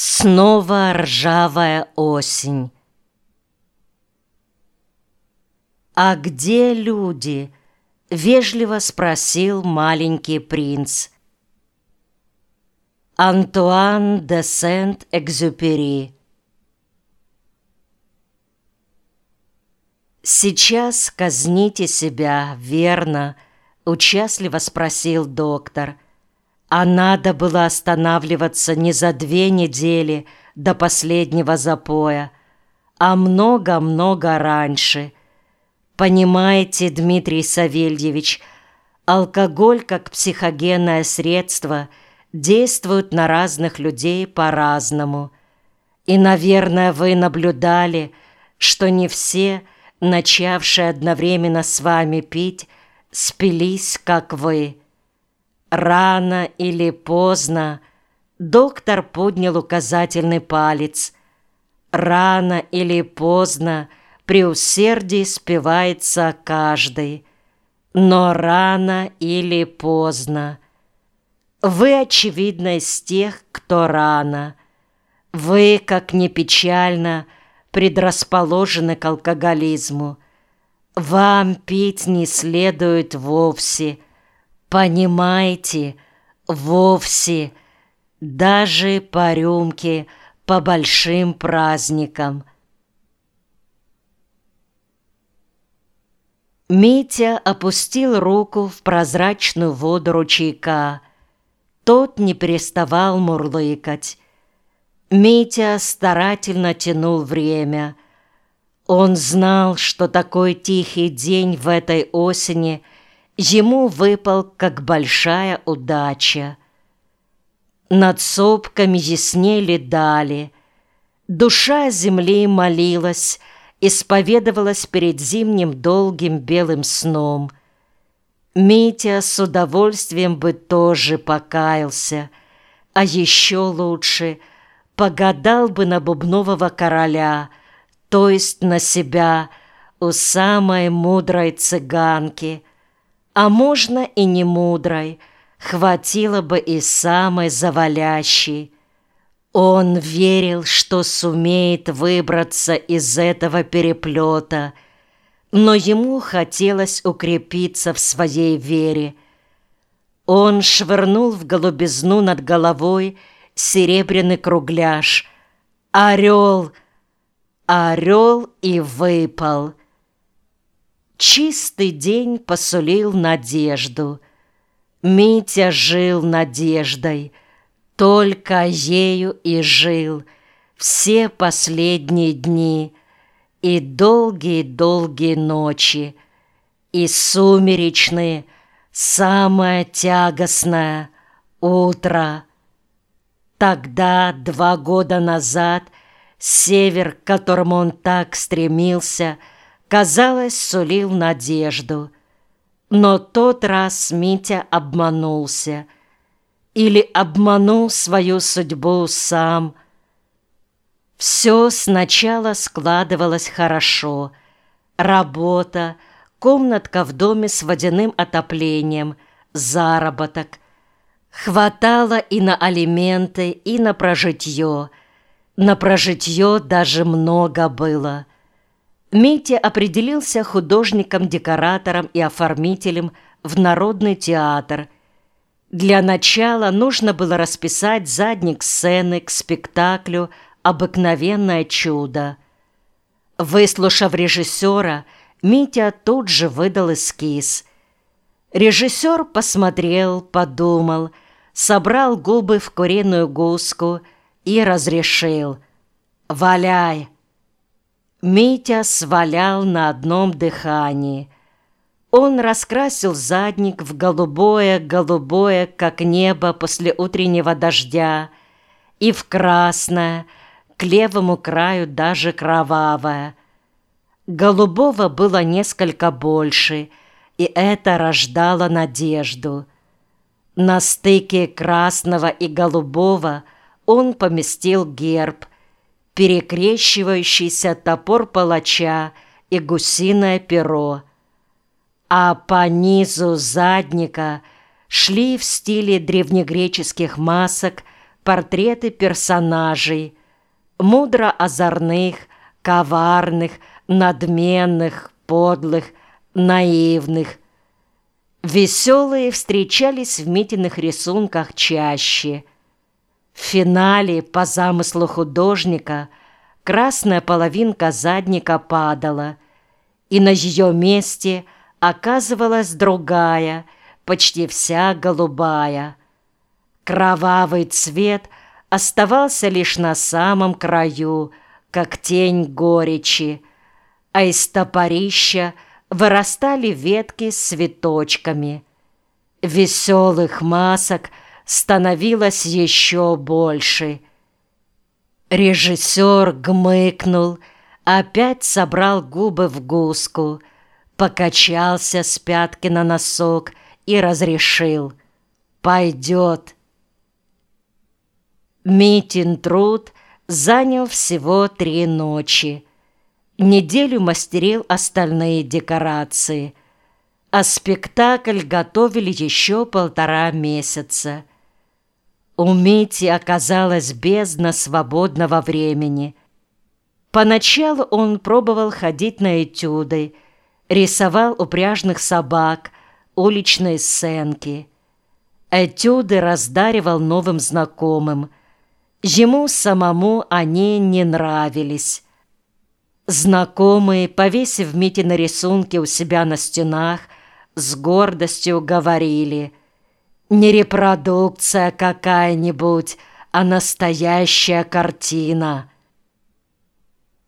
Снова ржавая осень. «А где люди?» — вежливо спросил маленький принц. Антуан де Сент-Экзюпери «Сейчас казните себя, верно?» — участливо спросил доктор — а надо было останавливаться не за две недели до последнего запоя, а много-много раньше. Понимаете, Дмитрий Савельевич, алкоголь как психогенное средство действует на разных людей по-разному. И, наверное, вы наблюдали, что не все, начавшие одновременно с вами пить, спились, как вы – Рано или поздно доктор поднял указательный палец. Рано или поздно при усердии спивается каждый. Но рано или поздно. Вы, очевидно, из тех, кто рано. Вы, как ни печально, предрасположены к алкоголизму. Вам пить не следует вовсе – Понимаете, вовсе, даже по рюмке, по большим праздникам. Митя опустил руку в прозрачную воду ручейка. Тот не переставал мурлыкать. Митя старательно тянул время. Он знал, что такой тихий день в этой осени — ему выпал как большая удача. Над сопками яснели дали, душа земли молилась, исповедовалась перед зимним долгим белым сном. Митя с удовольствием бы тоже покаялся, а еще лучше погадал бы на бубнового короля, то есть на себя, у самой мудрой цыганки — а можно и не мудрой, хватило бы и самой завалящей. Он верил, что сумеет выбраться из этого переплета, но ему хотелось укрепиться в своей вере. Он швырнул в голубизну над головой серебряный кругляш. Орел! Орел и выпал — Чистый день посулил надежду. Митя жил надеждой, только ею и жил все последние дни и долгие-долгие ночи, и сумеречные, самое тягостное утро. Тогда, два года назад, север, к которому он так стремился, — казалось, сулил надежду. Но тот раз Митя обманулся. Или обманул свою судьбу сам. Все сначала складывалось хорошо. Работа, комнатка в доме с водяным отоплением, заработок. Хватало и на алименты, и на прожитье. На прожитье даже много было – Митя определился художником-декоратором и оформителем в Народный театр. Для начала нужно было расписать задник сцены к спектаклю «Обыкновенное чудо». Выслушав режиссера, Митя тут же выдал эскиз. Режиссер посмотрел, подумал, собрал губы в куриную гуску и разрешил «Валяй!» Митя свалял на одном дыхании. Он раскрасил задник в голубое-голубое, как небо после утреннего дождя, и в красное, к левому краю даже кровавое. Голубого было несколько больше, и это рождало надежду. На стыке красного и голубого он поместил герб – перекрещивающийся топор палача и гусиное перо, а по низу задника шли в стиле древнегреческих масок портреты персонажей, мудро озорных, коварных, надменных, подлых, наивных. Веселые встречались в Митиных рисунках чаще. В финале, по замыслу художника, красная половинка задника падала, и на ее месте оказывалась другая, почти вся голубая. Кровавый цвет оставался лишь на самом краю, как тень горечи, а из топорища вырастали ветки с цветочками. Веселых масок становилось еще больше. Режиссер гмыкнул, опять собрал губы в гуску, покачался с пятки на носок и разрешил «Пойдет». Митин труд занял всего три ночи. Неделю мастерил остальные декорации, а спектакль готовили еще полтора месяца. У Мити оказалась бездна свободного времени. Поначалу он пробовал ходить на этюды, рисовал упряжных собак, уличные сценки. Этюды раздаривал новым знакомым. Ему самому они не нравились. Знакомые, повесив Мите на рисунке у себя на стенах, с гордостью говорили «Не репродукция какая-нибудь, а настоящая картина».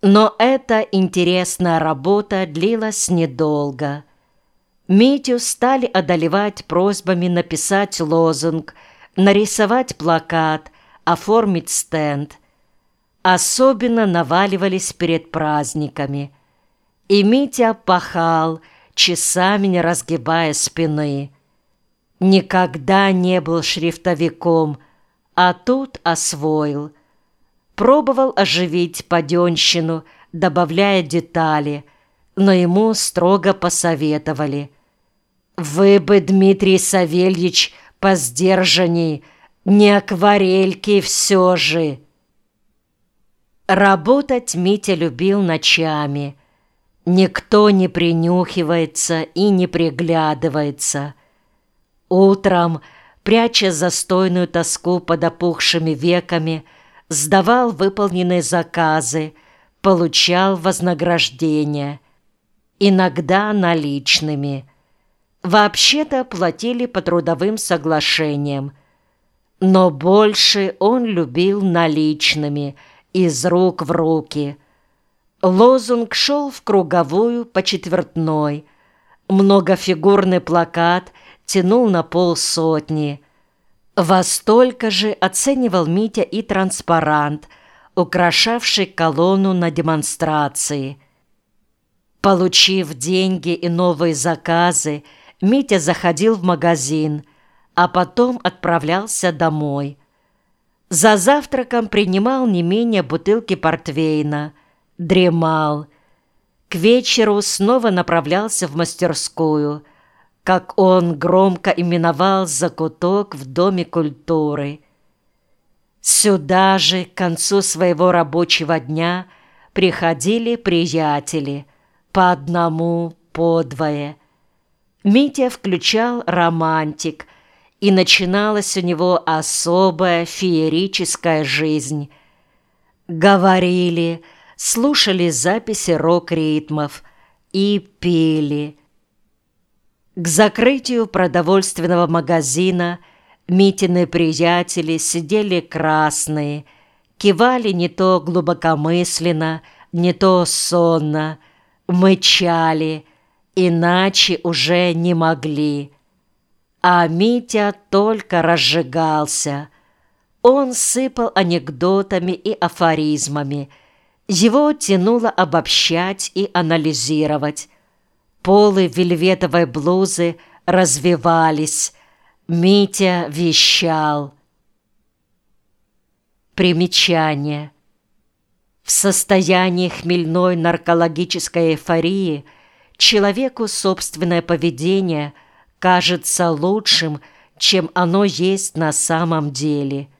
Но эта интересная работа длилась недолго. Митю стали одолевать просьбами написать лозунг, нарисовать плакат, оформить стенд – особенно наваливались перед праздниками. И Митя пахал, часами не разгибая спины. Никогда не был шрифтовиком, а тут освоил. Пробовал оживить паденщину, добавляя детали, но ему строго посоветовали. «Вы бы, Дмитрий Савельич, поздержанней, не акварельки все же!» Работать Митя любил ночами. Никто не принюхивается и не приглядывается. Утром, пряча застойную тоску под опухшими веками, сдавал выполненные заказы, получал вознаграждение, иногда наличными. Вообще-то платили по трудовым соглашениям, но больше он любил наличными – из рук в руки. Лозунг шел в круговую по четвертной. Многофигурный плакат тянул на полсотни. Во столько же оценивал Митя и транспарант, украшавший колонну на демонстрации. Получив деньги и новые заказы, Митя заходил в магазин, а потом отправлялся домой – за завтраком принимал не менее бутылки портвейна, дремал. К вечеру снова направлялся в мастерскую, как он громко именовал закуток в Доме культуры. Сюда же к концу своего рабочего дня приходили приятели, по одному, по двое. Митя включал романтик – и начиналась у него особая феерическая жизнь. Говорили, слушали записи рок-ритмов и пели. К закрытию продовольственного магазина Митины приятели сидели красные, кивали не то глубокомысленно, не то сонно, мычали, иначе уже не могли. А Митя только разжигался. Он сыпал анекдотами и афоризмами. Его тянуло обобщать и анализировать. Полы вельветовой блузы развивались. Митя вещал. Примечание. В состоянии хмельной наркологической эйфории человеку собственное поведение – кажется лучшим, чем оно есть на самом деле –